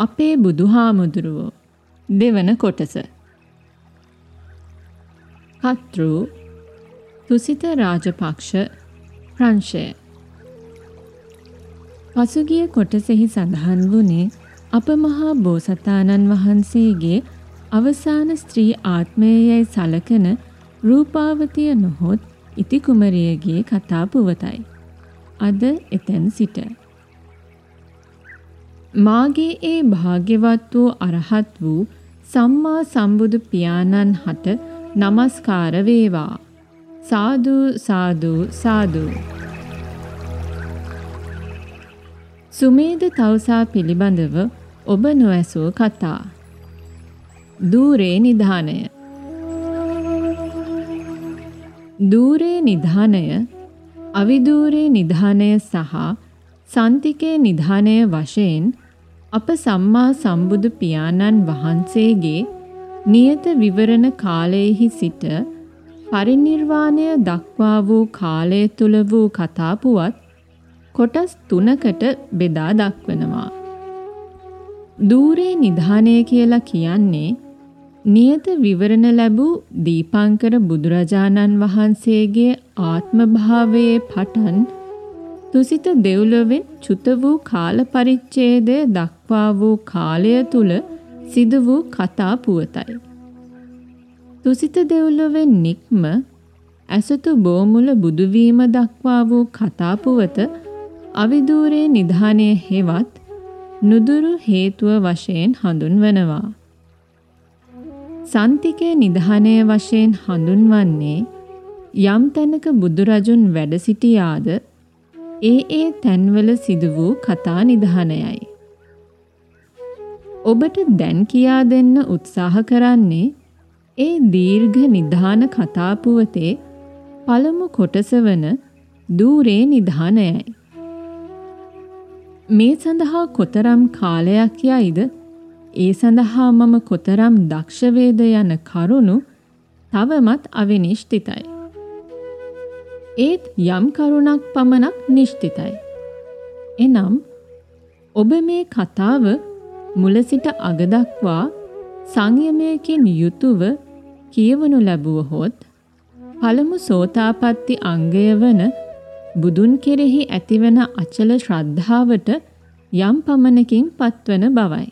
අපේ බුදුහාමුදුරුවෝ දෙවන කොටස කතෘ තුසිත රාජපක්ෂ ප්‍රංශය පසුගිය කොටසෙහි සඳහන් වුණේ අප මහා බෝසතාණන් වහන්සේගේ අවසාන ස්ත්‍රී ආත්මයයි සලකන රූපාවතිය නොහොත් ඉති කුමරියගේ කතා පුවතයි. අද එතැන් සිට. මාගේ ඒ භාග්‍යවත් වූ අරහත් වූ සම්මා සම්බුදු පියාණන් හට නමස්කාර වේවා. සාදු සාදු සාදු. සුමේද තවුසා පිළිබඳව ඔබ නොඇසූ කතා. දූරේ නිධානය දූරේ නිධානය අවිදූරේ නිධානය සහ සන්තිකේ නිධානය වශයෙන් අප සම්මා සම්බුදු පියාණන් වහන්සේගේ නියත විවරණ කාලයෙහි සිට පරිනිර්වාණය දක්වා වූ කාලය තුල වූ කතා පුවත් කොටස් තුනකට බෙදා දක්වනවා. දූරේ නිධානය කියලා කියන්නේ නියත විවරණ ලැබූ දීපංකර බුදුරජාණන් වහන්සේගේ ආත්මභාවයේ පටන් තුසිත දෙව්ලොවෙන් චුත වූ කාල පරිච්ඡේදය දක්වා වූ කාලය තුල සිදු වූ කතා පුවතයි. තුසිත දෙව්ලොවෙන් නික්ම ඇසතු බෝමුල බුදුවීම දක්වා වූ කතා පුවත අවිදූරේ නිධානය හෙවත් නුදුරු හේතුව වශයෙන් හඳුන්වනවා. සන්තිකේ නිධානය වශයෙන් හඳුන්වන්නේ යම් තැනක බුදුරජුන් වැඩ සිටියාද ඒ ඒ තැන්වල සිදු වූ කතා නිධානයයි. ඔබට දැන් කියා දෙන්න උත්සාහ කරන්නේ ඒ දීර්ඝ නිධාන කතාපුවතේ පළමු කොටස වන දූරේ නිධානයයි. මේ සඳහා කොතරම් කාලයක් යයිද ඒ සඳහා මම කොතරම් දක්ෂ වේද යන කරුණු තවමත් අවිනිශ්චිතයි. ඒත් යම් කරුණක් පමණක් නිශ්චිතයි. එනම් ඔබ මේ කතාව මුල සිට අග දක්වා සංයමයකින් යුතුව කියවනු ලැබුවහොත් පළමු සෝතාපට්ටි අංගය වන බුදුන් කෙරෙහි ඇතිවන අචල ශ්‍රද්ධාවට යම් පමණකින් පත්වන බවයි.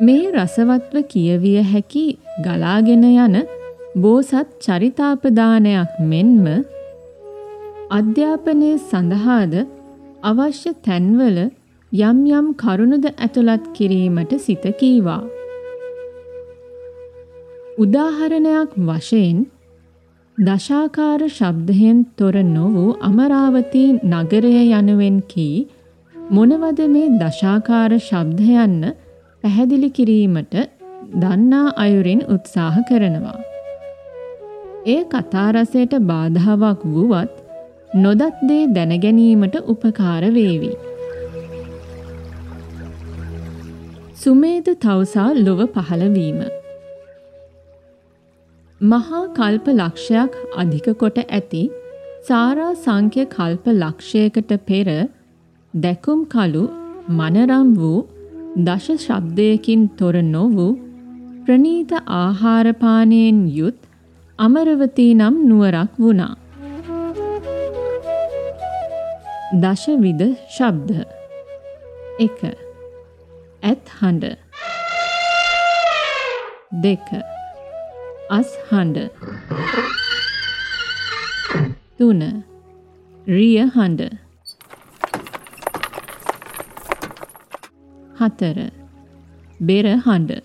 මේ රසවත්ව කියවිය හැකි ගලාගෙන යන බෝසත් චරිතාපදානයක් මෙන්ම අධ්‍යාපනය සඳහාද අවශ්‍ය තැන්වල යම් යම් කරුණුද ඇතුළත් කිරීමට සිත කීවා. උදාහරණයක් වශයෙන් දශාකාර ශබ්දයෙන් තොර නො වූ අමරාවතී නගරය යනුවෙන් කී මොනවද මේ දශාකාර ශබ්දයන්න පැහැදිලි කිරීමට දන්නා අයුරින් උත්සාහ කරනවා. ඒ කතා රසයට බාධාවක් වුවත් නොදත් දේ දැනගැනීමට උපකාර වේවි. සුමේද තවුසා ලොව පහළවීම මහා කල්ප ලක්ෂයක් අධික කොට ඇති සාරා සංඛ්‍ය කල්ප ලක්ෂයකට පෙර දැකුම් කලු මනරම් වූ දශ ශබ්දයකින් තොර නො වූ ප්‍රනීත ආහාරපානයෙන් යුත් අමරවතී නම් නුවරක් වුණා. දශවිධ ශබ්ද. එක. ඇත් හඬ. දෙක. අස් හඬ. තුන. රිය හඬ. හතර. බෙර හඬ.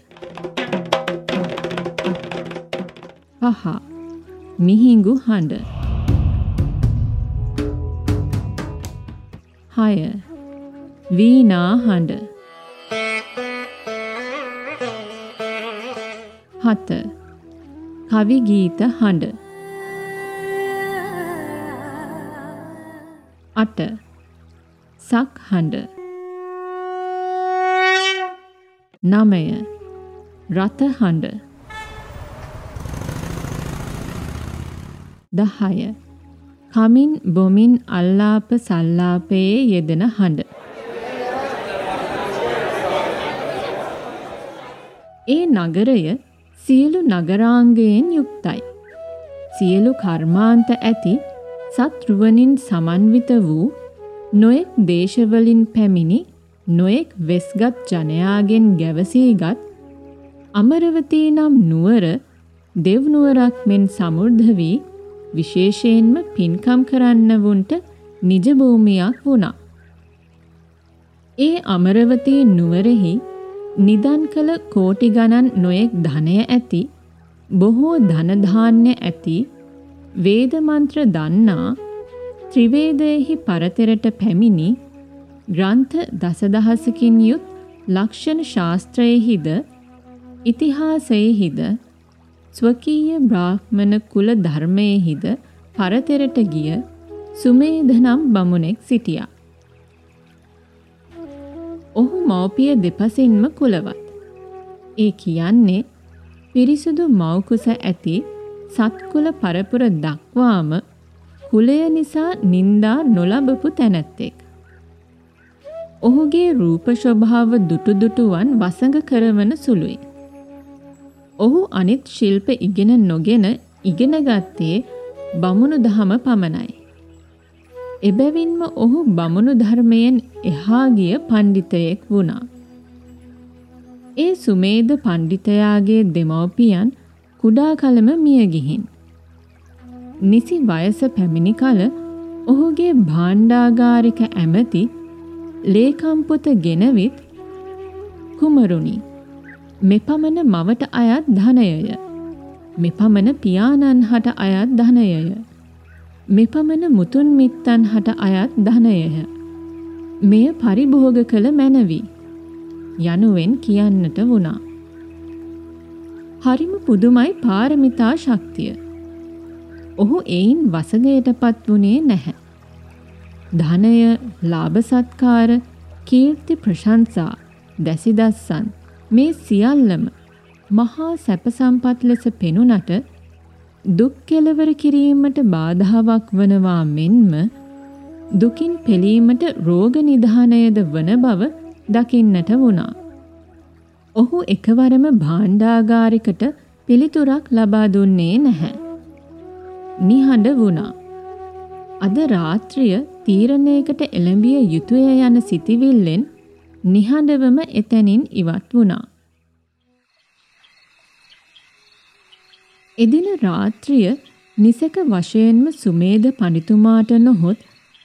පහ. මිහිඟු හඬ. හය. වීණා හඬ. හත. කවි ගීත හඬ. අට. සක් හඬ. නමය. රත හඬ. දහය. කමින් බොමින් අල්ලාප සල්ලාපයේ යෙදෙන හඬ. ඒ නගරය සියලු නගරාංගයෙන් යුක්තයි. සියලු කර්මාන්ත ඇති සත්රුවනින් සමන්විත වූ නොයෙක් දේශවලින් පැමිණි නොයෙක් වෙස්ගත් ජනයාගෙන් ගැවසීගත් අමරවතී නම් නුවර දෙව්නුවරක් මෙන් සමුර්ධ වී විශේෂයෙන්ම පින්කම් කරන්නවුන්ට නිජභූමියක් වුණා. ඒ අමරවතී නුවරෙහි නිදන් කළ කෝටි ගණන් නොයෙක් ධනය ඇති බොහෝ ධනධාන්‍ය ඇති වේද මන්ත්‍ර දන්නා ත්‍රිවේදයෙහි පරතරට පැමිණි ග්‍රන්ථ දසදහසකින් යුත් ලක්ෂණ ශාස්ත්‍රයෙහිද ඉතිහාසයෙහිද ස්වකීය බ්‍රාහ්මණ කුල ධර්මයෙහිද පරතරට ගිය සුමේධ නම් බමුණෙක් සිටියා. ඔහු මව්පිය දෙපසින්ම කුලවත්. ඒ කියන්නේ පිරිසුදු මව්කුස ඇති සත්කුල පරපුර දක්වාම කුලය නිසා නින්දා නොලබපු තැනැත්තෙක්. ඔහුගේ රූප ශොභාව දුටුදුටුවන් වසඟ කරවන සුළුයි. ඔහු අනිත් ශිල්ප ඉගෙන නොගෙන ඉගෙන ගත්තේ බමුණු දහම පමණයි. එබැවින්ම ඔහු බමුණු ධර්මයෙන් එහා ගිය පණ්ඩිතයෙක් වුණා. ඒ සුමේද පණ්ඩිතයාගේ දෙමව්පියන් කුඩා කලම මිය ගිහින්. නිසි වයස පැමිණි කල ඔහුගේ භාණ්ඩාගාරික ඇමති ලේකම්පොත ගෙනවිත් කුමරුණි මෙපමණ මවට අයත් ධනයය. මෙපමණ පියාණන් හට අයත් ධනයය. මෙපමණ මුතුන් මිත්තන් හට අයත් ධනයය. මෙය පරිභෝග කළ මැනවි. යනුවෙන් කියන්නට වුණා. හරිම පුදුමයි පාරමිතා ශක්තිය. ඔහු එයින් වසගයටපත් වුණේ නැහැ. ධනය ලාභ සත්කාර කීර්ති ප්‍රශංසා දැසිදස්සන් මේ සියල්ලම මහා සැප සම්පත් ලෙස පෙනුනට දුක් කෙලවර කිරීමට බාධාවක් වනවා මෙන්ම දුකින් පෙළීමට රෝග නිධානයද වන බව දකින්නට වුණා. ඔහු එකවරම භාණ්ඩාගාරිකට පිළිතුරක් ලබා දුන්නේ නැහැ. නිහඬ වුණා. අද රාත්‍රිය තීරණයකට එළඹිය යුතුය යන සිතිවිල්ලෙන් නිහඬවම එතැනින් ඉවත් වුණා. එදින රාත්‍රිය නිසක වශයෙන්ම සුමේද පඬිතුමාට නොහොත්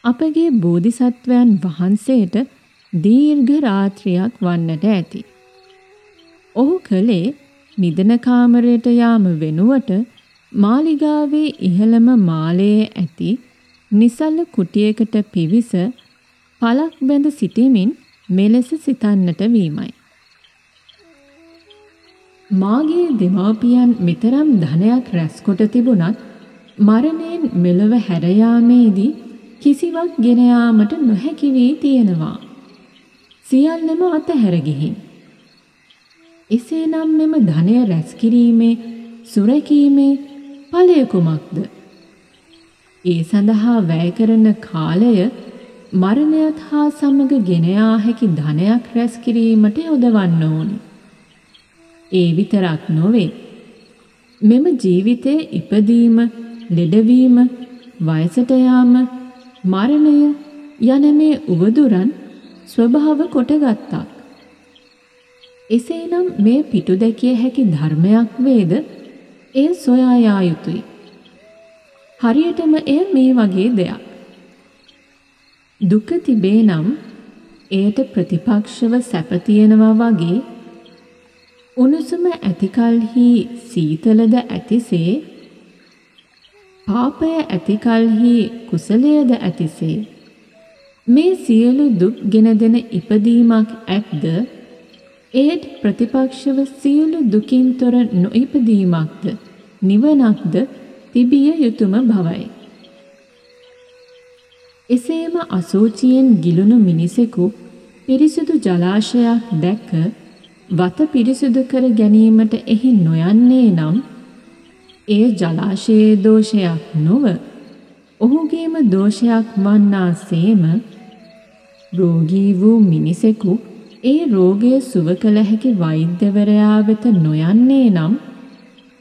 අපගේ බෝධිසත්වයන් වහන්සේට දීර්ඝ රාත්‍රියක් වන්නට ඇති. ඔහු කළේ නිදන කාමරයට යාම වෙනුවට මාලිගාවේ ඉහළම මාලයේ ඇති නිසල්ල කුටියකට පිවිස පලක් බැඳ සිටිමින් මෙලෙස සිතන්නට වීමයි. මාගේ දෙමාපියන් මෙතරම් ධනයක් රැස්කොට තිබුණත් මරණයෙන් මෙලොව හැරයාමේදී කිසිවක් ගෙන යාමට නොහැකි වී තියෙනවා. සියල්ලම අතහැර ගිහින්. එසේනම් මෙම ධනය රැස් කිරීමේ සුරැකීමේ ඵලය කුමක්ද? ඒ සඳහා වැය කරන කාලය මරණයත් හා සමග ගෙන යා හැකි ධනයක් රැස් කිරීමට යොදවන්න ඕනි. ඒ විතරක් නොවේ. මෙම ජීවිතයේ ඉපදීම, ලෙඩවීම, වයසට යාම, මරණය යන මේ උවදුරන් ස්වභාව කොටගත්තක්. එසේනම් මේ පිටු දැකිය හැකි ධර්මයක් වේද එය සොයා යා යුතුය. හරියටම එය මේ වගේ දෙයක්. දුක තිබේ නම් එයට ප්‍රතිපක්ෂව සැප තියෙනවා වගේ උණුසුම ඇතිකල්හි සීතලද ඇතිසේ පාපය ඇතිකල්හි කුසලයද ඇතිසේ. මේ සියලු දුක් ගෙන දෙන ඉපදීමක් ඇත්ද? ඒට ප්‍රතිපක්ෂව සියලු දුකින් තොර නොඉපදීමක්ද? නිවනක්ද? තිබිය යුතුම බවයි. එසේම අසූචියෙන් ගිලුණු මිනිසෙකු පිරිසුදු ජලාශයක් දැක්ක වත පිරිසුදු කර ගැනීමට එහි නොයන්නේ නම් එය ජලාශයේ දෝෂයක් නොව ඔහුගේම දෝෂයක් වන්නා සේම රෝගී වූ මිනිසෙකු ඒ රෝගය සුව කළ හැකි වෛද්‍යවරයා වෙත නොයන්නේ නම්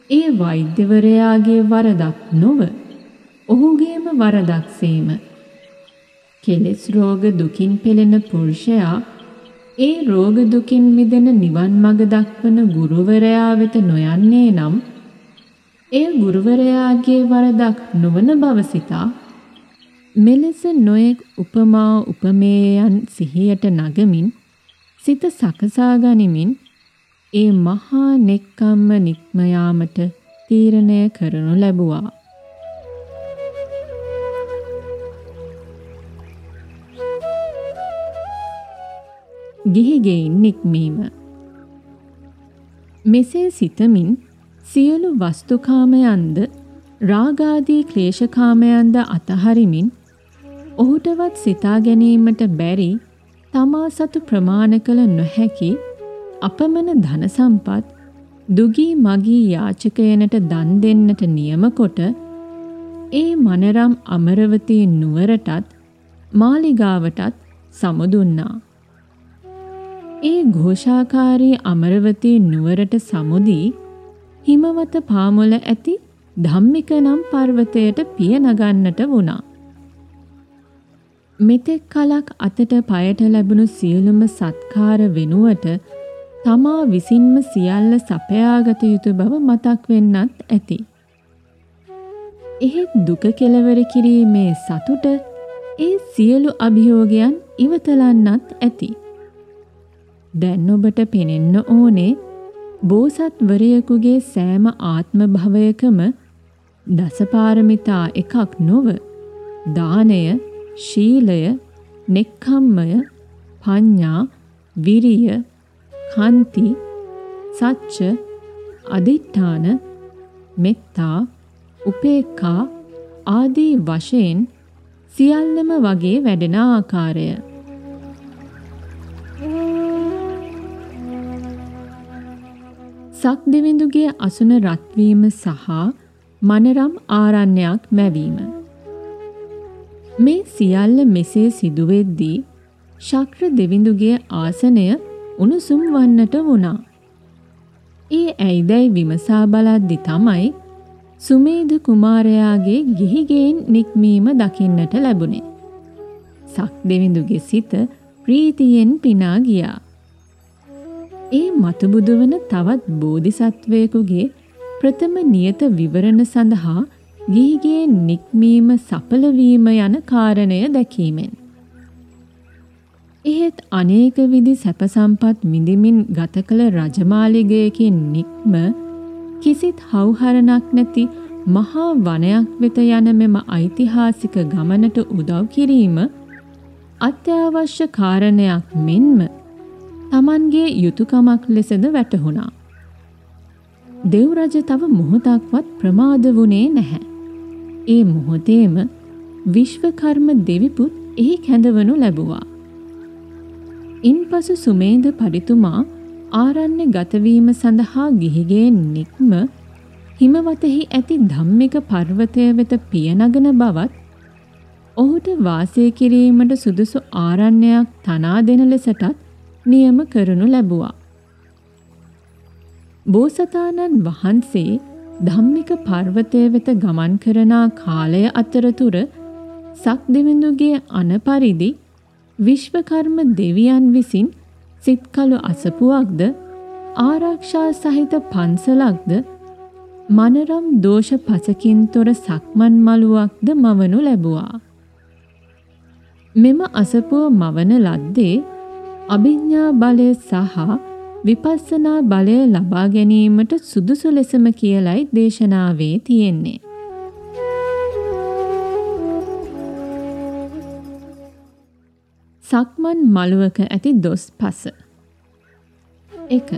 ඒ වෛද්‍යවරයාගේ වරදක් නොව ඔහුගේම වරදක් සේම. කෙලෙස් රෝග දුකින් පෙළෙන පුරුෂයා ඒ රෝග දුකින් මිදෙන නිවන් මඟ දක්වන ගුරුවරයා වෙත නොයන්නේ නම් එය ගුරුවරයාගේ වරදක් නොවන බව සිතා මෙලෙස නොයෙක් උපමා උපමේයයන් සිහියට නගමින් සිත සකසා ගනිමින් ඒ මහා නෙක්කම්ම නික්ම යාමට තීරණය කරනු ලැබුවා. ගිහිගෙයින් නික්මීම මෙසේ සිතමින් සියලු වස්තුකාමයන්ද රාගාදී ක්ලේශකාමයන්ද අතහරිමින් ඔහුටවත් සිතා ගැනීමට බැරි තමා සතු ප්‍රමාණ කළ නොහැකි අපමණ ධන සම්පත් දුගී මගී යාචකයනට දන් දෙන්නට නියම කොට ඒ මනරම් අමරවතී නුවරටත් මාලිගාවටත් සමුදුන්නා. ඒ ഘോഷාකාරී අමරවතී නුවරට සමුදී හිමවත පාමුල ඇති ධම්මික නම් පර්වතයට පිය නගන්නට වුණා. මෙතෙක් කලක් අතට පයට ලැබුණු සියලුම සත්කාර වෙනුවට තමා විසින්ම සියල්ල සපයාගත යුතු බව මතක් වෙන්නත් ඇති. එහෙත් දුක කෙලවර කිරීමේ සතුට ඒ සියලු අභියෝගයන් ඉවතලන්නත් ඇති. දැන් ඔබට පෙනෙන්න ඕනේ බෝසත්වරයෙකුගේ සෑම ආත්ම භවයකම දසපාරමිතා එකක් නොව දානය ශීලය නෙක්ඛම්මය පඤ්ඤා විරිය කන්ති සච්ච අදිඨාන මෙත්තා උපේක්ඛා ආදී වශයෙන් සියල්ලම වගේ වැඩෙන ආකාරය. සක්දෙවිඳුගේ අසුන රත්වීම සහ මනරම් ආරණ්‍යයක් මැවීම. මේ සියල්ල මෙසේ සිදුවෙද්දී ශක්‍ර දෙවිඳුගේ ආසනය උණුසුම් වන්නට වුණා. ඒ ඇයිදැයි විමසා බලද්දි තමයි සුමේද කුමාරයාගේ ගිහිගෙන් නික්මීම දකින්නට ලැබුණේ. සක් දෙවිඳුගේ සිත ප්‍රීතියෙන් පිනා ගියා. ඒ මතුබුදු වන තවත් බෝධිසත්වයෙකුගේ ප්‍රථම නියත විවරණ සඳහා ගිහිගේ නික්මීම සඵල වීම යන කාරණය දැකීමෙන්. එහෙත් අනේක විදි සැප සම්පත් විඳිමින් ගත කළ රජමාලිගයකින් නික්ම කිසිත් හවුහරණක් නැති මහා වනයක් වෙත යන මෙම ඓතිහාසික ගමනට උදව් කිරීම අත්‍යවශ්‍ය කාරණයක් මෙන්ම තමන්ගේ යුතුයකමක් ලෙසද වැටහුණා. දෙව් රජ තව මොහොතක්වත් ප්‍රමාද වුණේ නැහැ. ඒ මොහොතේම විශ්වකර්ම දෙවිපුත් එහි කැඳවනු ලැබුවා. ඉන්පසු සුමේද පරිතුමා ආරණ්‍ය ගතවීම සඳහා ගිහිගේ නික්ම හිමවතෙහි ඇති ධම්මික පර්වතය වෙත පියනගන බවත් ඔහුට වාසය කිරීමට සුදුසු ආරණ්‍යයක් තනා දෙන ලෙසටත් නියම කරනු ලැබුවා. බෝසතාණන් වහන්සේ ධම්මික පර්වතය වෙත ගමන් කරනා කාලය අතරතුර සක්දෙවිඳුගේ අනපරිදි විශ්වකර්ම දෙවියන් විසින් සිත්කලු අසපුවක්ද ආරක්ෂා සහිත පන්සලක්ද මනරම් දෝෂ පසකින් තොර සක්මන් මළුවක්ද මවනු ලැබුවා. මෙම අසපුව මවන ලද්දේ අභිඥා බලය සහ විපස්සනා බලය ලබා ගැනීමට සුදුසු ලෙසම කියලයි දේශනාවේ තියෙන්නේ. සක්මන් මළුවක ඇති දොස් පස. එක.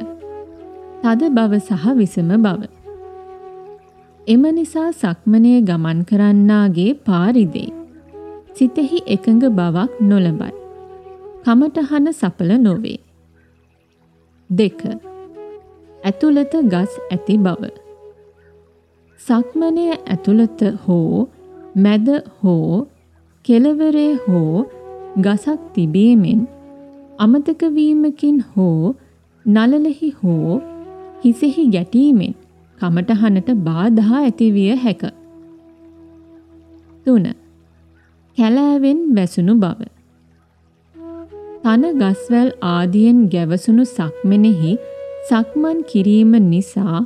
තද බව සහ විසම බව. එම නිසා සක්මනේ ගමන් කරන්නාගේ පාරිදේ. සිතෙහි එකඟ බවක් නොලබයි. කමටහන සපල නොවේ. දෙක. ඇතුළත ගස් ඇති බව. සක්මනය ඇතුළත හෝ මැද හෝ කෙලවරේ හෝ ගසක් තිබීමෙන් අමතක වීමකින් හෝ නලලෙහි හෝ හිසෙහි ගැටීමෙන් කමටහනට බාධා ඇතිවිය හැක. 3. කැලෑවෙන් වැසුණු බව. තන ගස්වැල් ආදියෙන් ගැවසුණු සක්මනෙහි සක්මන් කිරීම නිසා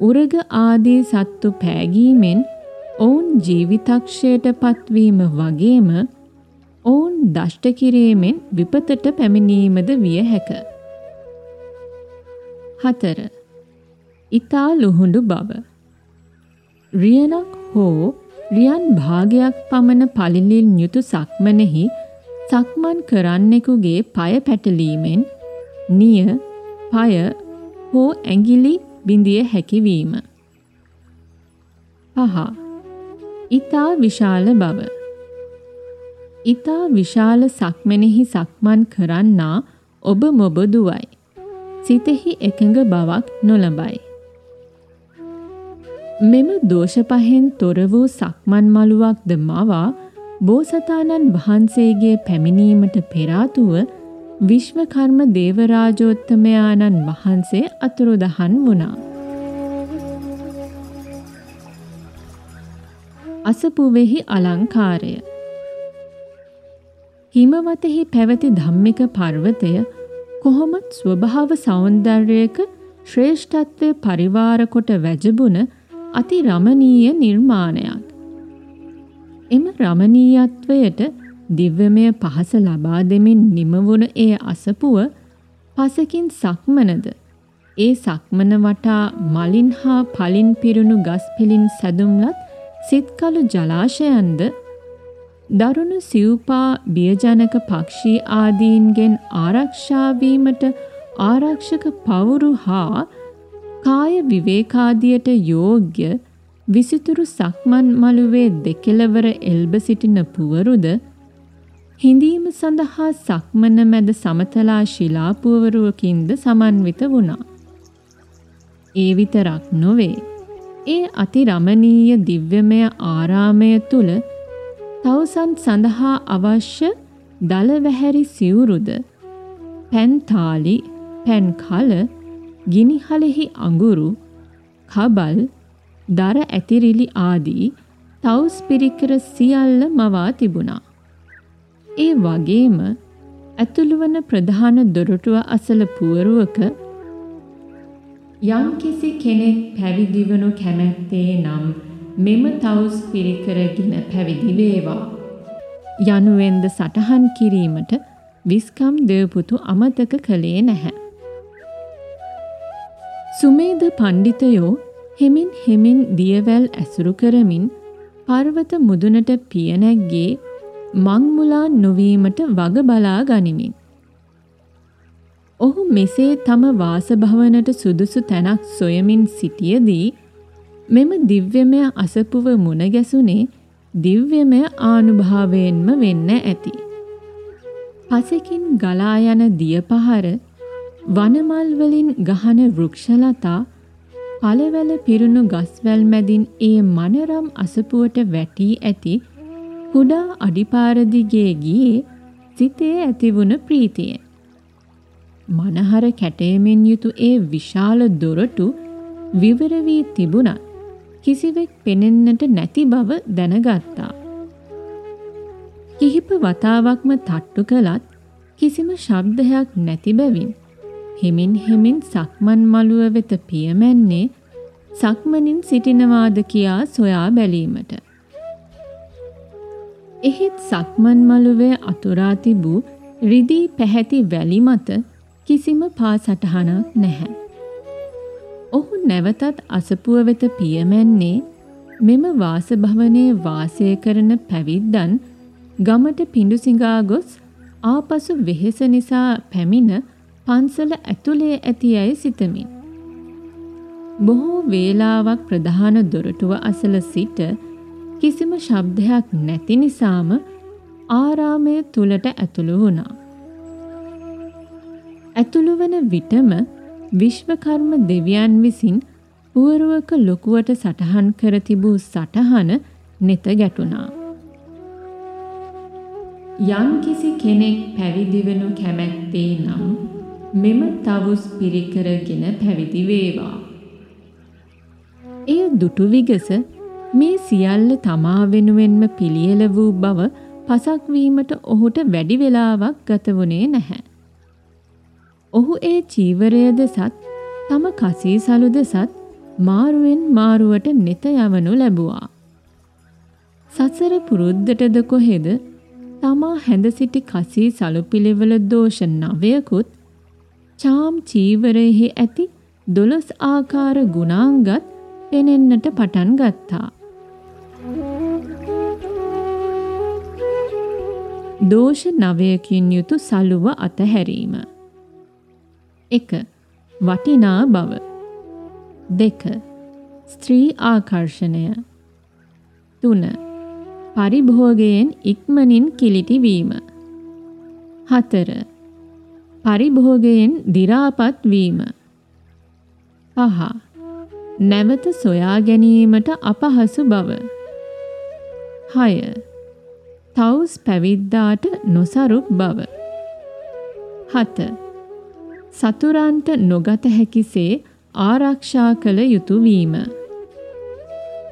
උරග ආදී සත්තු පෑගීමෙන් ඔවුන් ජීවිතක්ෂයට පත්වීම වගේම ඔවුන් දෂ්ට කිරීමෙන් විපතට පැමිණීමද විය හැක. 4. ඊතා ලුහුඬු බව. රියනක් හෝ රියන් භාගයක් පමණ පළිලින් යුතු සක්මනෙහි සක්මන් කරන්නෙකුගේ পায় පැටලීමෙන් නිය, পায় හෝ ඇඟිලි බිඳිය හැකිවීම. 5. ඊතා විශාල බව. ඊතා විශාල සක්මනෙහි සක්මන් කරන්නා ඔබ මොබදුවයි. සිතෙහි එකඟ බවක් නොලබයි. මෙම දෝෂ පහෙන් තොර වූ සක්මන් මළුවක්ද මවා බෝසතාණන් වහන්සේගේ පැමිණීමට පෙර ආතුව විශ්වකර්ම දේවරාජෝත්තමයාණන් වහන්සේ අතුරුදහන් වුණා. අසපුවෙහි අලංකාරය හිමවතෙහි පැවති ධම්මික පර්වතය කොහොමත් ස්වභාව සෞන්දර්යයක ශ්‍රේෂ්ඨත්වය පරිවාර කොට වැජබුණ අති රමණීය නිර්මාණයක්. එම රමණීයත්වයට දිව්‍යමය පහස ලබා දෙමින් නිමවුණ ඒ අසපුව පසකින් සක්මනද. ඒ සක්මන වටා මලින් හා පලින් පිරුණු ගස් පිළින් සැදුම්ලත් සිත්කලු ජලාශයන්ද දරුණු සිව්පා බියජනක පක්ෂී ආදීන්ගෙන් ආරක්ෂාවීමට ආරක්ෂක පවුරු හා කාය විවේකාදියට යෝග්‍ය විසිතුරු සක්මන් මළුවේ දෙකෙලවර එල්බ සිටින පුවරුද හිඳීම සඳහා සක්මන මැද සමතලා ශිලා පුවරුවකින්ද සමන්විත වුණා. ඒ විතරක් නොවේ. ඒ අති රමණීය දිව්‍යමය ආරාමය තුල තවුසන් සඳහා අවශ්‍ය දල වැහැරි සිවුරුද පැන්තාලි පැන් කල ගිනිහලෙහි අඟුරු කබල් දර ඇතිරිලි ආදී තවුස් පිරිකර සියල්ල මවා තිබුණා. ඒ වගේම ඇතුළුවන ප්‍රධාන දොරටුව අසල පුවරුවක යම්කිසි කෙනෙක් පැවිදිවනු කැමැත්තේ නම් මෙම තවුස් පිරිකරගෙන පැවිදි වේවා. යනුවෙන්ද සටහන් කිරීමට විස්කම් දෙව්පුතු අමතක කළේ නැහැ. සුමේද පණ්ඩිතයෝ හෙමින් හෙමින් දියවැල් ඇසුරු කරමින් පර්වත මුදුනට පියනැග්ගේ මංමුලා නොවීමට වග බලා ගනිමින්. ඔහු මෙසේ තම වාසභවනට සුදුසු තැනක් සොයමින් සිටියදී මෙම දිව්‍යමය අසපුව මුණ ගැසුනේ දිව්‍යමය ආනුභාවයෙන්ම වෙන්න ඇති. පසකින් ගලා යන දියපහර වනමල් වලින් ගහන වෘක්ෂලතා පළවැල පිරුණු ගස්වැල් මැදින් ඒ මනරම් අසපුවට වැටී ඇති කුඩා අඩිපාරදිගේ ගියේ සිතේ ඇතිවුණ ප්‍රීතියෙන්. මනහර කැටයමෙන් යුතු ඒ විශාල දොරටු විවර වී තිබුණත් කිසිවෙක් පෙනෙන්නට නැති බව දැනගත්තා. කිහිප වතාවක්ම තට්ටු කළත් කිසිම ශබ්දයක් නැති බැවින් හිමින් හිමින් සක්මන් මළුව වෙත පියමැන්නේ සක්මනින් සිටිනවාද කියා සොයා බැලීමට. එහෙත් සක්මන් මළුවේ අතුරා තිබූ රිදී පැහැති වැලි මත කිසිම පා සටහනක් නැහැ. ඔහු නැවතත් අසපුව වෙත පියමැන්නේ මෙම වාසභවනයේ වාසය කරන පැවිද්දන් ගමට පිඬුසිඟා ගොස් ආපසු වෙහෙස නිසා පැමිණ පන්සල ඇතුලේ ඇති ඇයි සිතමින්. බොහෝ වේලාවක් ප්‍රධාන දොරටුව අසල සිට කිසිම ශබ්දයක් නැති නිසාම ආරාමය තුලට ඇතුළු වුණා. ඇතුළු වන විටම විශ්වකර්ම දෙවියන් විසින් පුවරුවක ලොකුවට සටහන් කර තිබූ සටහන නෙත ගැටුණා. යම්කිසි කෙනෙක් පැවිදිවනු කැමැත්තේ නම් මෙම තවුස් පිරිකරගෙන පැවිදි වේවා. එය දුටු විගස මේ සියල්ල තමා වෙනුවෙන්ම පිළියෙල වූ බව පසක් වීමට ඔහුට වැඩි වේලාවක් ගත වුණේ නැහැ. ඔහු ඒ චීවරය දෙසත් තම කසීසලු දෙසත් මාරුවෙන් මාරුවට නෙත යවනු ලැබුවා. සසර පුරුද්දටද කොහෙද තමා හැඳ සිටි කසී සලුපිළිවෙල දෝෂ නවයකුත් චාම් චීවරයෙහි ඇති දොළොස් ආකාර ගුණාංගත් පෙනෙන්නට පටන් ගත්තා. දෝෂ නවයකින් යුතු සලුව අතහැරීම. එක වටිනා බව. දෙක ස්ත්‍රී ආකර්ෂණය. තුන පරිභෝගයෙන් ඉක්මනින් කිලිටිවීම. හතර පරිභෝගයෙන් දිරාපත් වීම. පහ. නැවත සොයා ගැනීමට අපහසු බව. හය. තවුස් පැවිද්දාට නොසරුක් බව. හත. සතුරන්ට නොගත හැකිසේ ආරක්ෂා කළ යුතු වීම.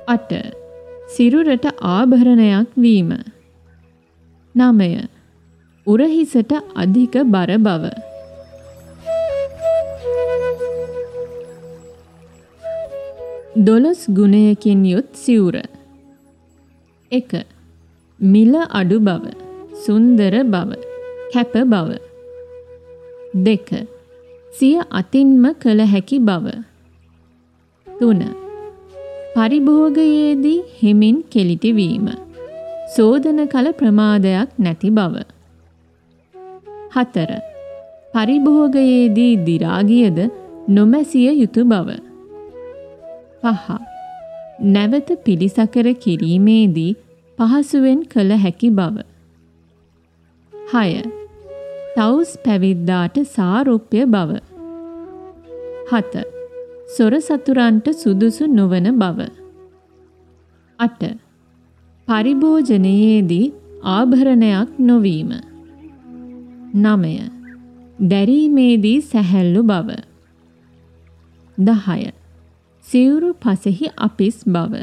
අට. සිරුරට ආභරණයක් වීම. නමය. උරහිසට අධික බර බව. දොළොස් ගුණයකින් යුත් සිවුර. එක. මිල අඩු බව. සුන්දර බව. කැප බව. දෙක. සිය අතින්ම කළ හැකි බව. තුන. පරිභෝගයේදී හිමින් කෙලිටිවීම. සෝදන කල ප්‍රමාදයක් නැති බව. හතර. පරිභෝගයේදී දිරාගියද නොමැසිය යුතු බව. පහ. නැවත පිළිසකර කිරීමේදී පහසුවෙන් කළ හැකි බව. හය. තවුස් පැවිද්දාට සාරෝප්‍ය බව. හත. සොර සතුරන්ට සුදුසු නොවන බව. අට. පරිභෝජනයේදී ආභරණයක් නොවීම. නමය. දැරීමේදී සැහැල්ලු බව. දහය. සිවුරු පසෙහි අපිස් බව.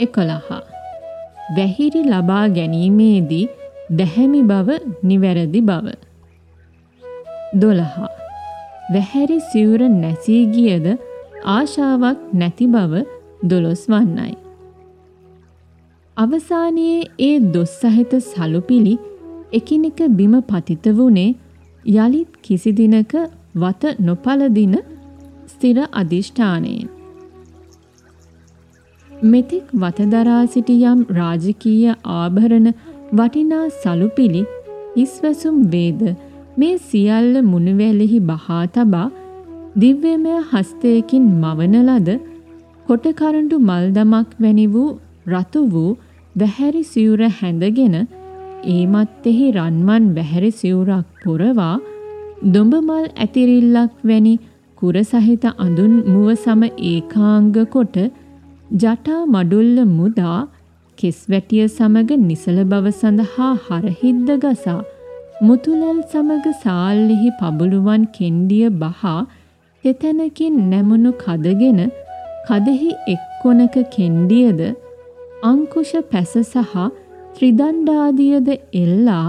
එකොළහ. වැහිරි ලබා ගැනීමේදී දැහැමි බව නිවැරදි බව. දොළහ. වැහැරි සිවුර නැසී ගියද ආශාවක් නැති බව දොළොස් වන්නයි. අවසානයේ ඒ දොස් සහිත සලුපිලි එකිනෙක බිම පතිත වුණේ යළිත් කිසි දිනක වත නොපලදින ස්ථිර අධිෂ්ඨානයෙන්. මෙතෙක් වතදරා සිටි යම් රාජකීය ආභරණ වටිනා සලුපිලි හිස්වැසුම් වේද මේ සියල්ල මුණුවැලෙහි බහා තබා දිව්‍යමය හස්තයකින් මවන ලද කොටකරඬු මල්දමක් වැනි වූ රතු වූ වැහැරි සිවුර හැඳගෙන ඒ මත්තෙහි රන්වන් වැහැරි සිවුරක් පුරවා දොඹමල් ඇතිරිල්ලක් වැනි කුර සහිත අඳුන් මුව සම ඒකාංග කොට ජටා මඩුල්ල මුදා කෙස් වැටිය සමග නිසල බව සඳහා හරහිද්ද ගසා මුතුලල් සමග සාල්ලෙහි පබළුවන් කෙන්ඩිය බහා තෙතැනකින් නැමුණු කදගෙන කදෙහි එක් කොනක කෙන්ඩියද අංකුශ පැස සහ ත්‍රිදණ්ඩාදියද එල්ලා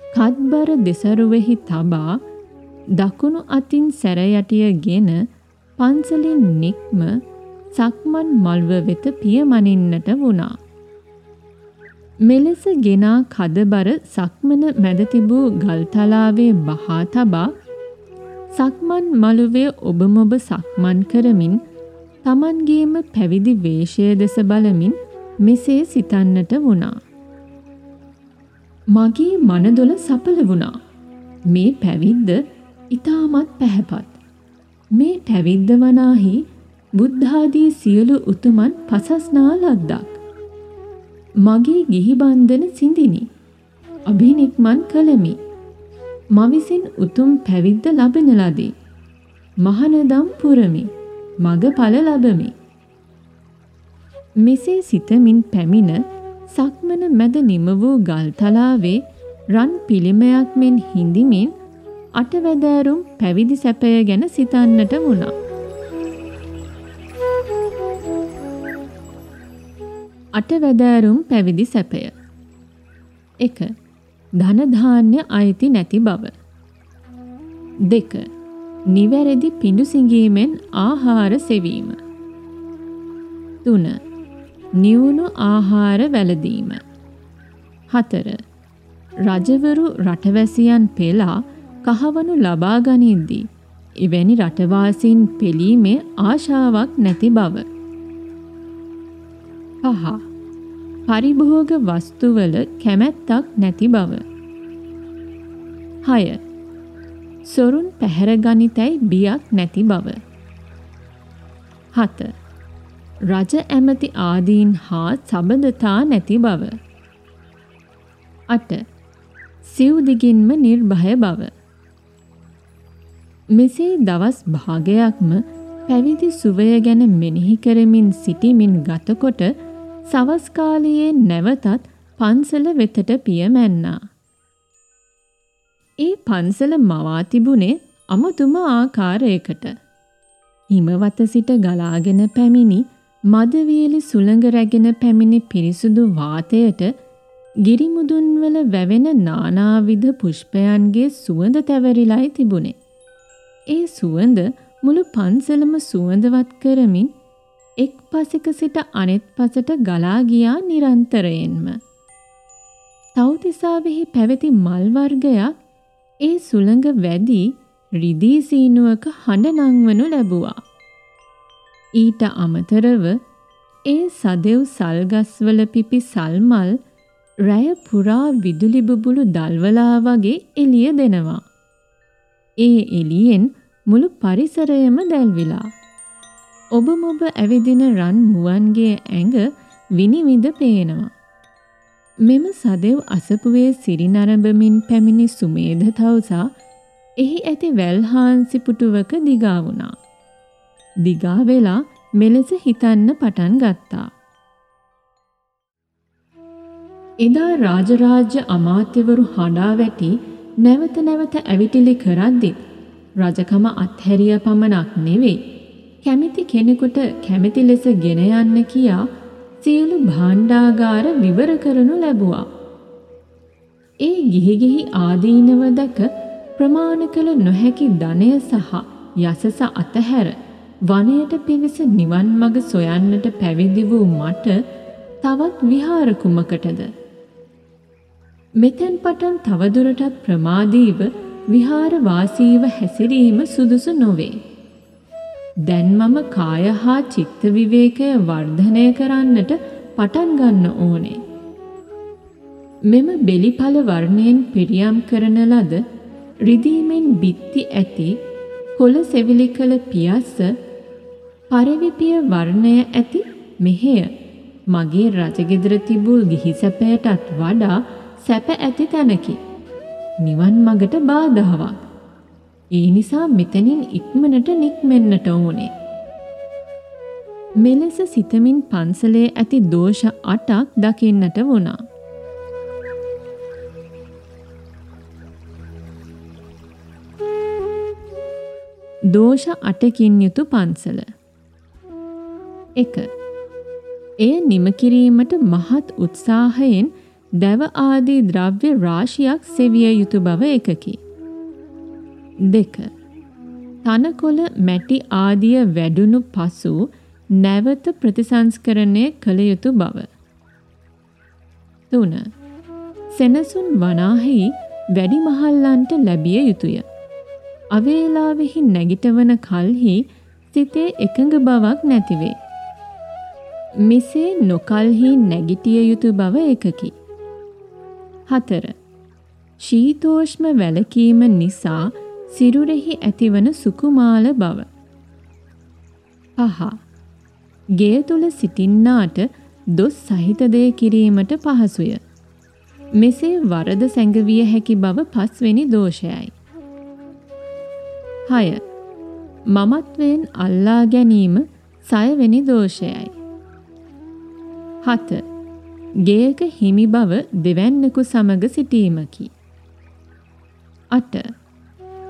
කත්බර දෙසරුවෙහි තබා දකුණු අතින් සැරයටියගෙන පන්සලින් නික්ම සක්මන් මල්ව වෙත පියමනින්නට වුණා. මෙලෙස ගෙනා කදබර සක්මන මැද තිබූ ගල්තලාවේ බහා තබා සක්මන් මළුවේ ඔබමොබ සක්මන් කරමින් තමන්ගේම පැවිදි වේශය දෙස බලමින් මෙසේ සිතන්නට වුණා. මගේ මනදොල සපල වුණා. මේ පැවිද්ද ඉතාමත් පැහැපත්. මේ පැවිද්ද වනාහි බුද්ධාදී සියලු උතුමන් පසස්නා ලද්දක්. මගේ ගිහිබන්ධන සිඳිනි. අභිනික්මන් කළමි. මවිසින් උතුම් පැවිද්ද ලබන ලදී. මහනදම් පුරමි. මග ඵල ලබමි. මෙසේ සිතමින් පැමිණ සක්මන මැද නිම වූ ගල්තලාවේ රන් පිළිමයක් මෙන් හිඳිමින් අටවැදෑරුම් පැවිදි සැපය ගැන සිතන්නට වුණා. අටවැදෑරුම් පැවිදි සැපය. එක ධනධාන්‍ය අයිති නැති බව. දෙක නිවැරදි පිඩු සිඟීමෙන් ආහාර සෙවීම. තුන නිවුණු ආහාර වැළදීම. හතර රජවරු රටවැසියන් පෙලා කහවනු ලබා ගනිද්දී එවැනි රටවාසීන් පෙළීමේ ආශාවක් නැති බව. පහ පරිභෝග වස්තුවල කැමැත්තක් නැති බව. හය සොරුන් පැහැරගනිතැයි බියක් නැති බව. හත රජ ඇමති ආදීන් හා සබඳතා නැති බව. අට සිව්දිගින්ම නිර්භය බව. මෙසේ දවස් භාගයක්ම පැවිදි සුවය ගැන මෙනෙහි කරමින් සිටිමින් ගතකොට සවස් කාලයේ නැවතත් පන්සල වෙතට පියමැන්නා. ඒ පන්සල මවා තිබුණේ අමුතුම ආකාරයකට. හිමවත සිට ගලාගෙන පැමිණි මදවියලි සුළඟ රැගෙන පැමිණි පිරිසුදු වාතයට ගිරිමුදුන්වල වැවෙන නානාවිධ පුෂ්පයන්ගේ සුවඳ තැවරිලායි තිබුණේ. ඒ සුවඳ මුළු පන්සලම සුවඳවත් කරමින් එක් පසෙක සිට අනෙත් පසට ගලා ගියා නිරන්තරයෙන්ම. තව්තිසාවෙහි පැවති මල් වර්ගයක් ඒ සුළඟ වැඩි රිදී සීනුවක හඬ නංවනු ලැබුවා. ඊට අමතරව ඒ සදෙව් සල්ගස්වල පිපි සල්මල් රැය පුරා විදුලි බුබුලු දල්වලා වගේ එළිය දෙනවා. ඒ එළියෙන් මුළු පරිසරයම දැල්විලා. ඔබ මොබ ඇවිදින රන් මුවන්ගේ ඇඟ විනිවිද පේනවා. මෙම සදෙව් අසපුවේ සිරි නරඹමින් පැමිණි සුමේධ තවුසා එහි ඇති වැල්හාන්සි පුටුවක දිගා වුණා. දිගා වෙලා මෙලෙස හිතන්න පටන් ගත්තා. එදා රාජරාජ්‍ය අමාත්‍යවරු හඬා වැටි නැවත නැවත ඇවිටිලි කරද්දිත් රජකම අත්හැරිය පමණක් නෙවෙයි කැමිති කෙනෙකුට කැමති ලෙස ගෙන යන්න කියා සියලු භාණ්ඩාගාර විවර කරනු ලැබුවා. ඒ ගිහි ගිහි ආදීනව දැක ප්‍රමාණ කළ නොහැකි ධනය සහ යසස අතහැර වනයට පිවිස නිවන් මඟ සොයන්නට පැවිදි වූ මට තවත් විහාර කුමකටද? මෙතෙන් පටන් තවදුරටත් ප්‍රමාදීව විහාර වාසීව හැසිරීම සුදුසු නොවේ. දැන් මම කාය හා චිත්ත විවේකය වර්ධනය කරන්නට පටන් ගන්න ඕනේ. මෙම බෙලිඵල වර්ණයෙන් පිරියම් කරන ලද රිදීමෙන් බිත්ති ඇති කොළ සෙවිලි කළ පියස්ස පරිවිපිය වර්ණය ඇති මෙහෙය මගේ රජගෙදර තිබූ ගිහි සැපයටත් වඩා සැප ඇති තැනකි. නිවන් මගට බාධාවක්. ඒ නිසා මෙතනින් ඉක්මනට නික්මෙන්නට ඕනේ. මෙලෙස සිතමින් පන්සලේ ඇති දෝෂ අටක් දකින්නට වුණා. දෝෂ අටකින් යුතු පන්සල. එක. එය නිම කිරීමට මහත් උත්සාහයෙන් දැව ආදී ද්‍රව්‍ය රාශියක් සෙවිය යුතු බව එකකි. දෙක. තනකොළ මැටි ආදිය වැඩුණු පසු නැවත ප්‍රතිසංස්කරණය කළ යුතු බව. තුන. සෙනසුන් වනාහි වැඩිමහල්ලන්ට ලැබිය යුතුය. අවේලාවෙහි නැගිටවන කල්හි සිතේ එකඟ බවක් නැතිවේ. මෙසේ නොකල්හි නැගිටිය යුතු බව එකකි. හතර. ශීතෝෂ්ම වැලකීම නිසා සිරුරෙහි ඇතිවන සුකුමාල බව. පහ. ගේ තුළ සිටින්නාට දොස් සහිත දේ කිරීමට පහසුය. මෙසේ වරද සැඟවිය හැකි බව පස්වෙනි දෝෂයයි. හය. මමත්වයෙන් අල්ලා ගැනීම සයවෙනි දෝෂයයි. හත. ගේයක හිමි බව දෙවැන්නෙකු සමග සිටීමකි. 8.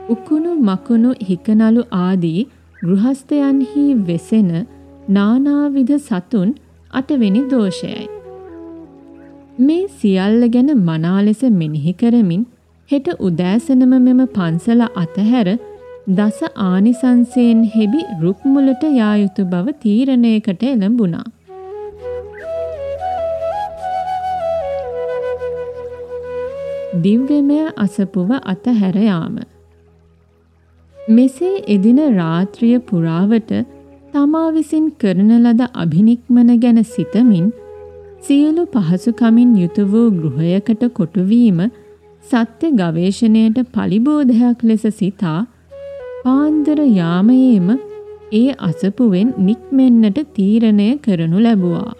උකුණු මකුණු හිකනලු ආදී ගෘහස්ථයන්හි වෙසෙන නානාවිධ සතුන් අටවෙනි දෝෂයයි. මේ සියල්ල ගැන මනා ලෙස මෙනෙහි කරමින් හෙට උදෑසනම මෙම පන්සල අතහැර දස ආනිසංසයෙන් හෙබි රුක්මුලට යා යුතු බව තීරණයකට එළඹුණා. දිව්‍යමය අසපුව අතහැර යාම. මෙසේ එදින රාත්‍රිය පුරාවට තමා විසින් කරන ලද අභිනික්මන ගැන සිතමින් සියලු පහසුකමින් යුතු වූ ගෘහයකට කොටුවීම සත්‍ය ගවේෂණයට පලිබෝධයක් ලෙස සිතා පාන්දර යාමයේම ඒ අසපුවෙන් නික්මෙන්නට තීරණය කරනු ලැබුවා.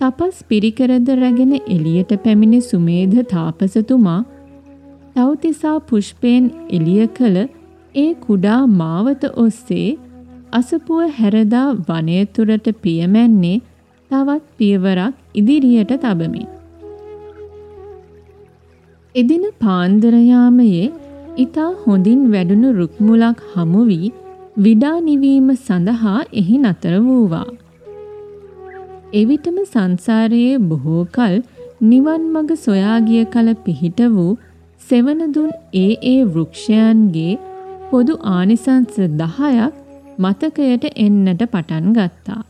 තපස් පිරිකරද රැගෙන එළියට පැමිණි සුමේධ තාපසතුමා තවතිසා පුෂ්පයෙන් එළිය කළ ඒ කුඩා මාවත ඔස්සේ අසපුව හැරදා වනය තුරට පියමැන්නේ තවත් පියවරක් ඉදිරියට තබමින්. එදින පාන්දර යාමයේ ඊතා හොඳින් වැඩුණු රුක්මුලක් හමු වී විඩා නිවීම සඳහා එහි නතර වූවා. එවිටම සංසාරයේ බොහෝ කල නිවන් මඟ සොයා ගිය කල පිහිට වූ සෙවන දුන් ඒ ඒ වෘක්ෂයන්ගේ පොදු ආනිසංස 10ක් මතකයට එන්නට පටන් ගත්තා.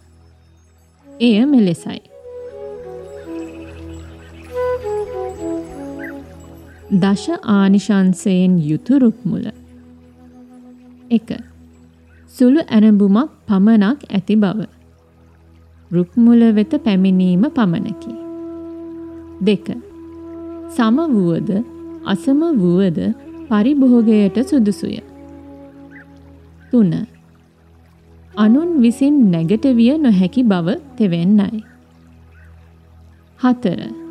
එය මෙලෙසයි. දශ ආනිශංසයෙන් යුතු රුක්මුල. 1. සුළු ඇරඹුමක් පමණක් ඇති බව. රුක්මුල වෙත පැමිණීම පමණකි. 2. සම වුවද අසම වුවද පරිභෝගයට සුදුසුය. 3. අනුන් විසින් නැගට විය නොහැකි බව තෙවෙන්නයි. 4.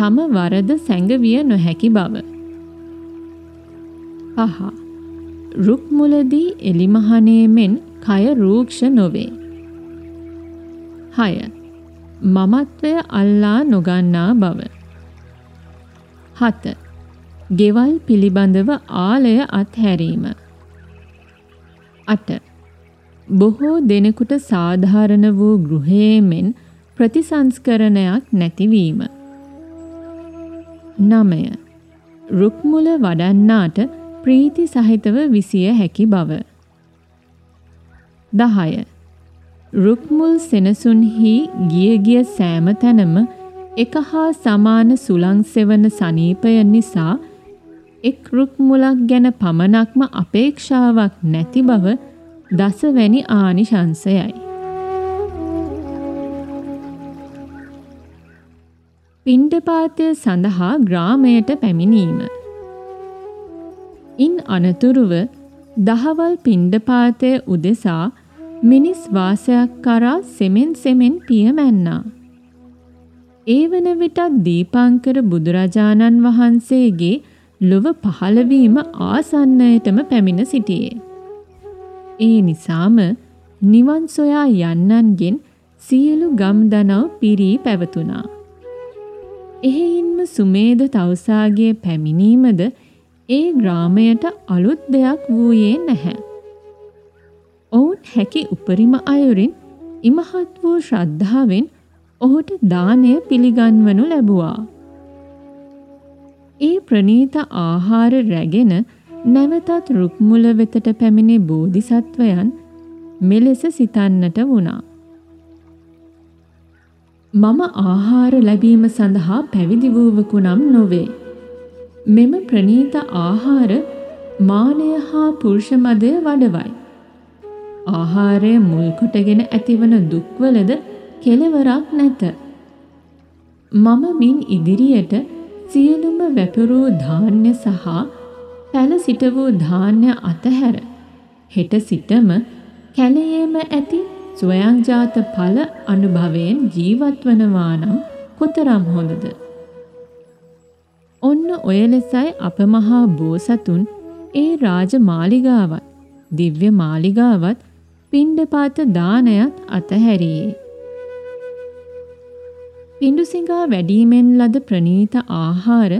තම වරද සැඟවිය නොහැකි බව. 5. රුක් මුලදී එලිමහනේ මෙන් කය රූක්ෂ නොවේ. 6. මමත්වය අල්ලා නොගන්නා බව. 7. ගෙවල් පිළිබඳව ආලය අත්හැරීම. 8. බොහෝ දෙනෙකුට සාධාරණ වූ ගෘහයේ මෙන් ප්‍රතිසංස්කරණයක් නැතිවීම. 9. රුක්මුල වඩන්නාට ප්‍රීති සහිතව විසිය හැකි බව. 10. රුක්මුල් සෙනසුන්හි ගිය ගිය සෑම තැනම එක හා සමාන සුළං සෙවන සනීපය නිසා එක් රුක්මුලක් ගැන පමණක්ම අපේක්ෂාවක් නැති බව දසවැනි ආනිශංසයයි. පිණ්ඩපාතය සඳහා ග්‍රාමයට පැමිණීම. ඉන් අනතුරුව දහවල් පිණ්ඩපාතය උදෙසා මිනිස් වාසයක් කරා සෙමෙන් සෙමෙන් පියමැන්නා. ඒ වන විටත් දීපංකර බුදුරජාණන් වහන්සේගේ ලොව පහළවීම ආසන්නයටම පැමිණ සිටියේ. ඒ නිසාම නිවන් සොයා යන්නන්ගෙන් සියලු ගම්දනව් පිරී පැවතුනා. එහෙයින්ම සුමේද තවුසාගේ පැමිණීමද ඒ ග්‍රාමයට අලුත් දෙයක් වූයේ නැහැ. ඔවුන් හැකි උපරිම අයුරින් ඉමහත් වූ ශ්‍රද්ධාවෙන් ඔහුට දානය පිළිගන්වනු ලැබුවා. ඒ ප්‍රනීත ආහාර රැගෙන නැවතත් රුක්මුල වෙතට පැමිණි බෝධිසත්වයන් මෙලෙස සිතන්නට වුණා. මම ආහාර ලැබීම සඳහා පැවිදි වූවකු නම් නොවේ. මෙම ප්‍රනීත ආහාර මානය හා පුරුෂමදය වඩවයි. ආහාරය මුල්කොටගෙන ඇතිවන දුක්වලද කෙලවරක් නැත. මම මින් ඉදිරියට සියලුම වැපරූ ධාන්‍ය සහ පැල සිට වූ ධාන්‍ය අතහැර හෙට සිටම කැලයේම ඇති ස්වයංජාත ඵල අනුභවයෙන් ජීවත් වනවා නම් කොතරම් හොඳද? ඔන්න ඔය ලෙසයි අප මහා බෝසතුන් ඒ රාජ මාලිගාවත් දිව්‍ය මාලිගාවත් පිණ්ඩපාත දානයත් අතහැරියේ. පිඬුසිඟා වැඩීමෙන් ලද ප්‍රනීත ආහාර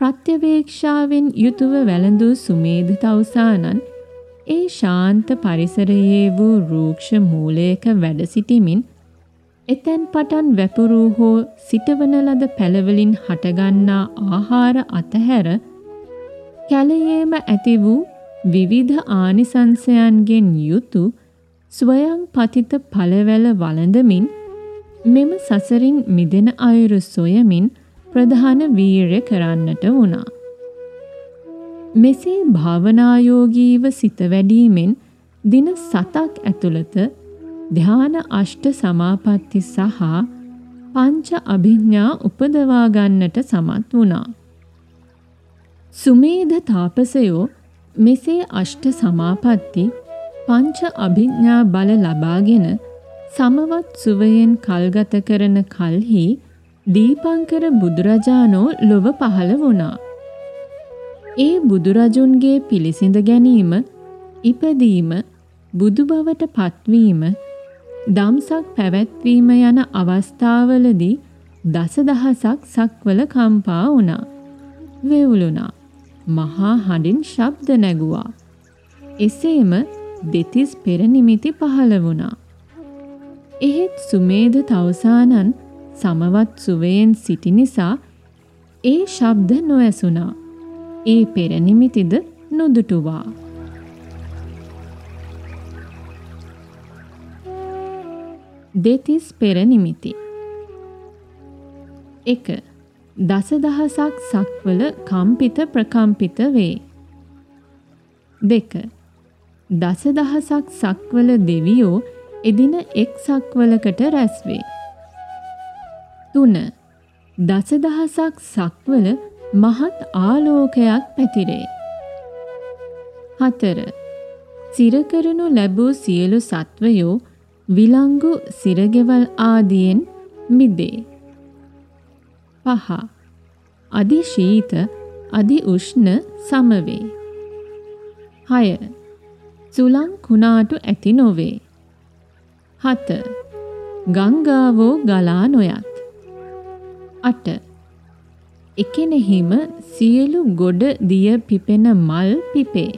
ප්‍රත්‍යවේක්ෂාවෙන් යුතුව වැළඳූ සුමේධ තවුසානන් ඒ ශාන්ත පරිසරයේ වූ රූක්ෂ මූලයක වැඩ සිටිමින් එතැන් පටන් වැපුරූ හෝ සිටවන ලද පැළවලින් හටගන්නා ආහාර අතහැර කැලයේම ඇති වූ විවිධ ආනිසංසයන්ගෙන් යුතු ස්වයං පතිත ඵලවැල වළඳමින් මෙම සසරින් මිදෙන අයුරු සොයමින් ප්‍රධාන වීරය කරන්නට වුණා. මෙසේ භාවනායෝගීව සිත වැඩීමෙන් දින සතක් ඇතුළත ධ්‍යාන අෂ්ට සමාපatti සහ පංච අභිඥා උපදවා ගන්නට සමත් වුණා. සුමේධ තාපසයෝ මෙසේ අෂ්ට සමාපatti පංච අභිඥා බල ලබාගෙන සමවත් සුවයෙන් කල්ගත කරන කල්හි දීපංකර බුදුරජාණෝ ලොව පහළ වුණා. ඒ බුදුරජුන්ගේ පිළිසිඳ ගැනීම, ඉපදීම, බුදු බවට පත්වීම, දම්සක් පැවැත්වීම යන අවස්ථාවලදී දසදහසක් සක්වල කම්පා වුණා. වෙවුලුණා. මහා හඬින් ශබ්ද නැගුවා. එසේම දෙතිස් පෙර නිමිති පහළ වුණා. එහෙත් සුමේධ තවුසානන් සමවත් සුවයෙන් සිටි නිසා ඒ ශබ්ද නොඇසුණා. ඒ පෙරනිමිතිද නොදුටුවා. දෙතිස් පෙරනිමිති එක දසදහසක් සක්වල කම්පිත ප්‍රකම්පිත වේ. දෙක දසදහසක් සක්වල දෙවියෝ එදින එක් සක්වලකට රැස්වේ. තුන දසදහසක් සක්වල මහත් ආලෝකයක් පැතිරේ. හතර සිරකරනු ලැබූ සියලු සත්වයෝ විලංගු සිරගෙවල් ආදියෙන් මිදේ. පහ අධි ශීත අධි උෂ්ණ සමවේ. හය සුලං කුණාටු ඇති නොවේ. හත ගංගාවෝ ගලා නොයත්. අට එකෙනෙහිම සියලු ගොඩ දිය පිපෙන මල් පිපේ.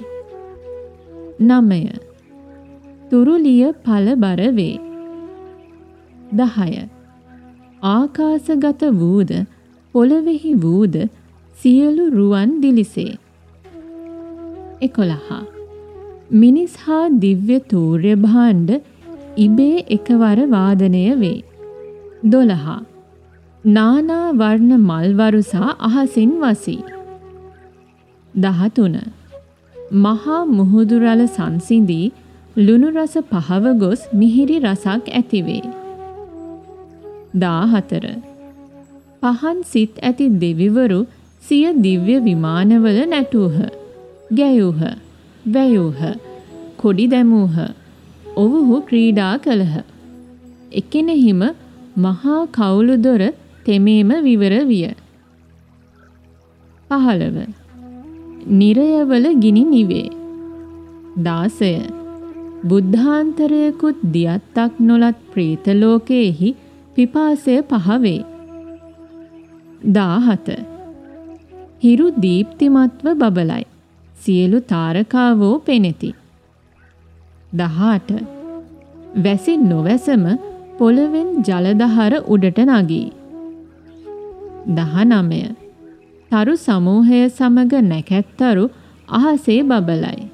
නමය තුරුලිය පල බර වේ. දහය ආකාසගත වූද පොළවෙහි වූද සියලු රුවන් දිලිසේ. එකොළහා මිනිස් හා දිව්‍ය තූර්ය භාණ්ඩ ඉබේ එකවර වාදනය වේ. දොළහා නානා වර්ණ මල්වරුසා අහසින් වසී. දහතුන මහා මුහුදුරල සංසිඳී ලුණු රස පහව ගොස් මිහිරි රසක් ඇතිවේ. දාහතර පහන් සිත් ඇති දෙවිවරු සිය දිව්‍ය විමානවල නැටූහ. ගැයූහ. වැයූහ. කොඩි දැමූහ. ඔවුහු ක්‍රීඩා කළහ. එකෙනෙහිම මහා කවුළු දොර තෙමේම විවර විය. පහළව. නිරයවල ගිනි නිවේ. දාසය. බුද්ධාන්තරයකුත් දියත්තක් නොලත් ප්‍රේතලෝකයෙහි පිපාසය පහවේ. දාහත. හිරු දීප්තිමත්ව බබලයි. සියලු තාරකාවෝ පෙනෙති. දහාට. වැසි නොවැසම පොළවෙන් ජලදහර උඩට නගී. දහනමය. තරු සමූහය සමග නැකැත්තරු අහසේ බබලයි.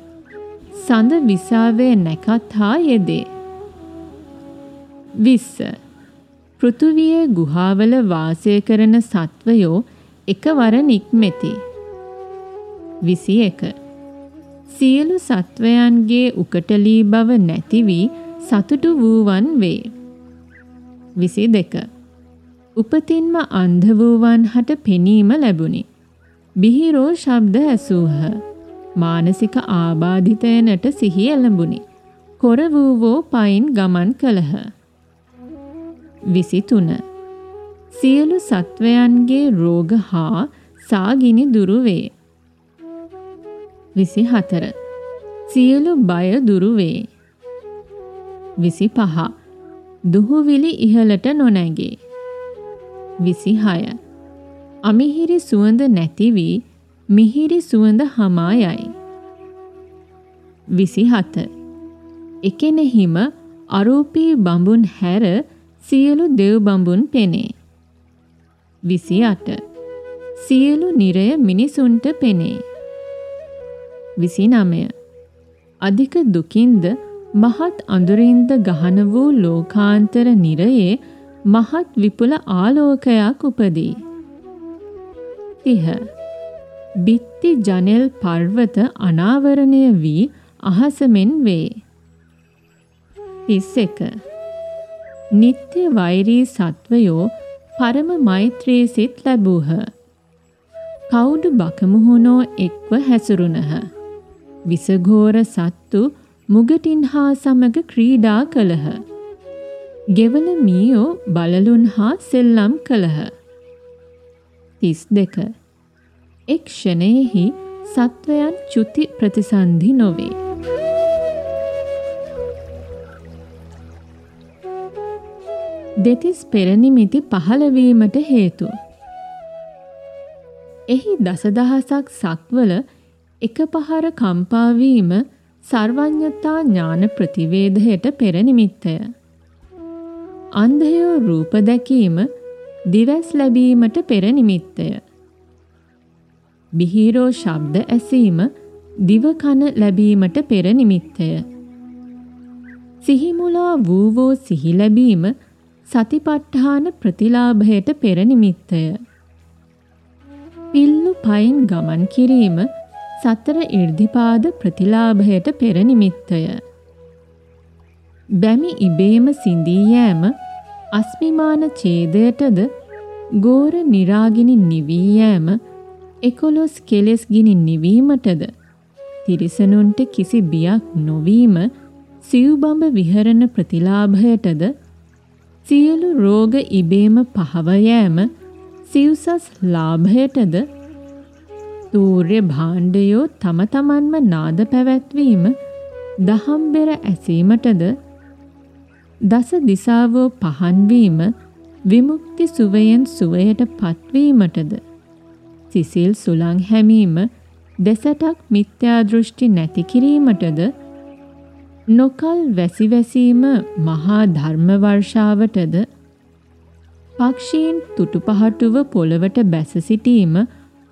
සඳ විසාවේ නැකත් හා යෙදේ. විස්ස. පෘතුවියේ ගුහාවල වාසය කරන සත්වයෝ එකවර නික්මෙති. විසි එක. සියලු සත්වයන්ගේ උකටලී බව නැති වී සතුටු වූවන් වේ. විසි දෙක. උපතින්ම අන්ධ වූවන් හට පෙනීම ලැබුණි. බිහිරෝ ශබ්ද ඇසූහ. මානසික ආබාධිතයනට සිහි එළඹුණි. කොර වූවෝ පයින් ගමන් කළහ. විසිතුන. සියලු සත්වයන්ගේ රෝග හා සාගිනි දුරුවේ. විසි හතර. සියලු බය දුරුවේ. විසි පහ. දුහුවිලි ඉහලට නොනැගේ. විසිහය. අමිහිරි සුවඳ නැති වී මිහිරි සුවඳ හමා යයි. විසිහත. එකෙනෙහිම අරූපී බඹුන් හැර සියලු දෙව් බඹුන් පෙනේ. විසි අට. සියලු නිරය මිනිසුන්ට පෙනේ. විසි නමය. අධික දුකින්ද මහත් අඳුරින්ද ගහන වූ ලෝකාන්තර නිරයේ මහත් විපුල ආලෝකයක් උපදී. තිහ. බිත්ති ජනෙල් පර්වත අනාවරණය වී අහසමෙන් වේ. තිස් එක. නිත්‍ය වෛරී සත්වයෝ පරම මෛත්‍රී සිත් ලැබූහ. කවුඩු බකමුහුණෝ එක්ව හැසුරුණහ. විසඝෝර සත්තු මුගටින් හා සමග ක්‍රීඩා කළහ. ගෙවල මීයෝ බලලුන් හා සෙල්ලම් කළහ. තිස් දෙක. එක් ෂණයෙහි සත්වයන් චුති ප්‍රතිසන්ධි නොවේ. දෙතිස් පෙරනිමිති පහළවීමට හේතු. එහි දසදහසක් සක්වල එක පහර කම්පාවීම සර්වඥතා ඥාන ප්‍රතිවේදයට පෙරනිමිත්තය. අන්ධයෝ රූප දැකීම දිවැස් ලැබීමට පෙරනිමිත්තය. බිහිරෝ ශබ්ද ඇසීම දිවකන ලැබීමට පෙරනිමිත්තය. සිහිමුලා වූවෝ සිහි ලැබීම සතිපට්ඨාන ප්‍රතිලාභයට පෙරනිමිත්තය. පිල්ලු පයින් ගමන් කිරීම සතර ඉර්ධිපාද ප්‍රතිලාභයට පෙරනිමිත්තය. බැමි ඉබේම සිඳී යෑම අස්මිමාන ඡේදයටද ගෝර निराගිනි නිවී යෑම එකොලොස් කෙලෙස් ගිනි නිවීමටද තිරිසනුන්ට කිසි බියක් නොවීම සිව්බඹ විහරණ ප්‍රතිලාභයටද සියලු රෝග ඉබේම පහව යෑම සිව්සස් ලාභයටද තූර්ය භාණ්ඩයෝ තම තමන්ම නාද පැවැත්වීම දහම්බෙර ඇසීමටද දස දිසාවෝ පහන්වීම විමුක්ති සුවයෙන් සුවයට පත්වීමටද? සිසිල් සුළං හැමීම දෙසටක් මිත්‍යා දෘෂ්ටි නැති කිරීමටද? නොකල් වැසි වැසීම මහා ධර්ම වර්ෂාවටද? පක්ෂීන් තුටු පහටුව පොළවට බැස සිටීම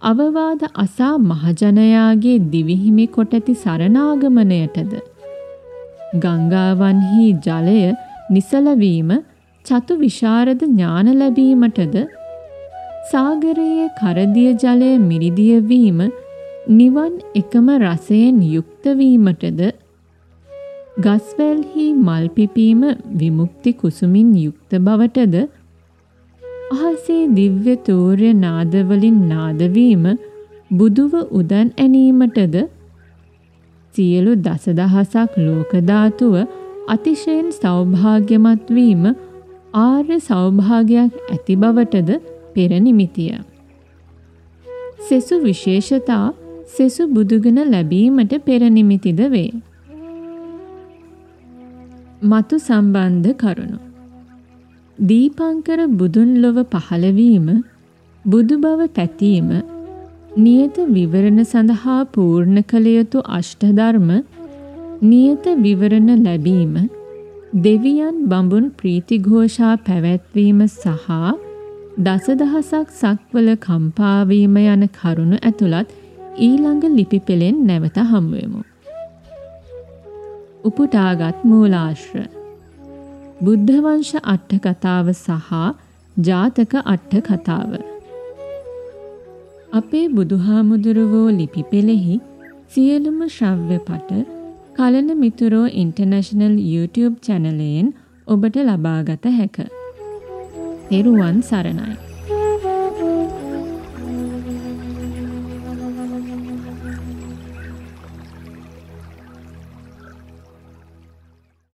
අවවාද අසා මහජනයාගේ දිවිහිමි කොට ඇති සරණාගමනයටද? ගංගාවන්හි ජලය නිසලවීම චතු විශාරද ඥාන ලැබීමටද සාගරයේ කරදිය ජලය මිරිදිය වීම නිවන් එකම රසයෙන් යුක්ත වීමටද ගස්වැල්හි මල් පිපීම විමුක්ති කුසුමින් යුක්ත බවටද අහසේ දිව්‍ය තූර්ය නාදවලින් නාදවීම බුදුව උදන් ඇනීමටද සියලු දසදහසක් ලෝක ධාතුව අතිශයින් සෞභාග්‍යමත් වීම ආර්ය සෞභාගයක් ඇති බවටද පෙර නිමිතිය. සෙසු විශේෂතා සෙසු බුදුගුණ ලැබීමට පෙර නිමිතිද වේ. මතු සම්බන්ධ කරුණු. දීපංකර බුදුන් ලොව පහළවීම බුදු බව පැතීම නියත විවරණ සඳහා පූර්ණ කළ යුතු අෂ්ටධර්ම නියත විවරණ ලැබීම දෙවියන් බඹුන් ප්‍රීතිඝෝෂා පැවැත්වීම සහ දසදහසක් සක්වල කම්පාවීම යන කරුණු ඇතුළත් ඊළඟ ලිපි පෙළෙන් නැවත හමුවෙමු. උපුටාගත් මූලාශ්‍ර බුද්ධවංශ අට්ඨ කතාව සහ ජාතක අට්ඨ කතාව අපේ බුදුහාමුදුරුවෝ ලිපි පෙළෙහි සියලුම ශ්‍රව්‍ය පට කලන මිතුරෝ ඉන්ටර්නැෂනල් YouTube චැනලයෙන් ඔබට ලබාගත හැක. තෙරුවන් සරණයි.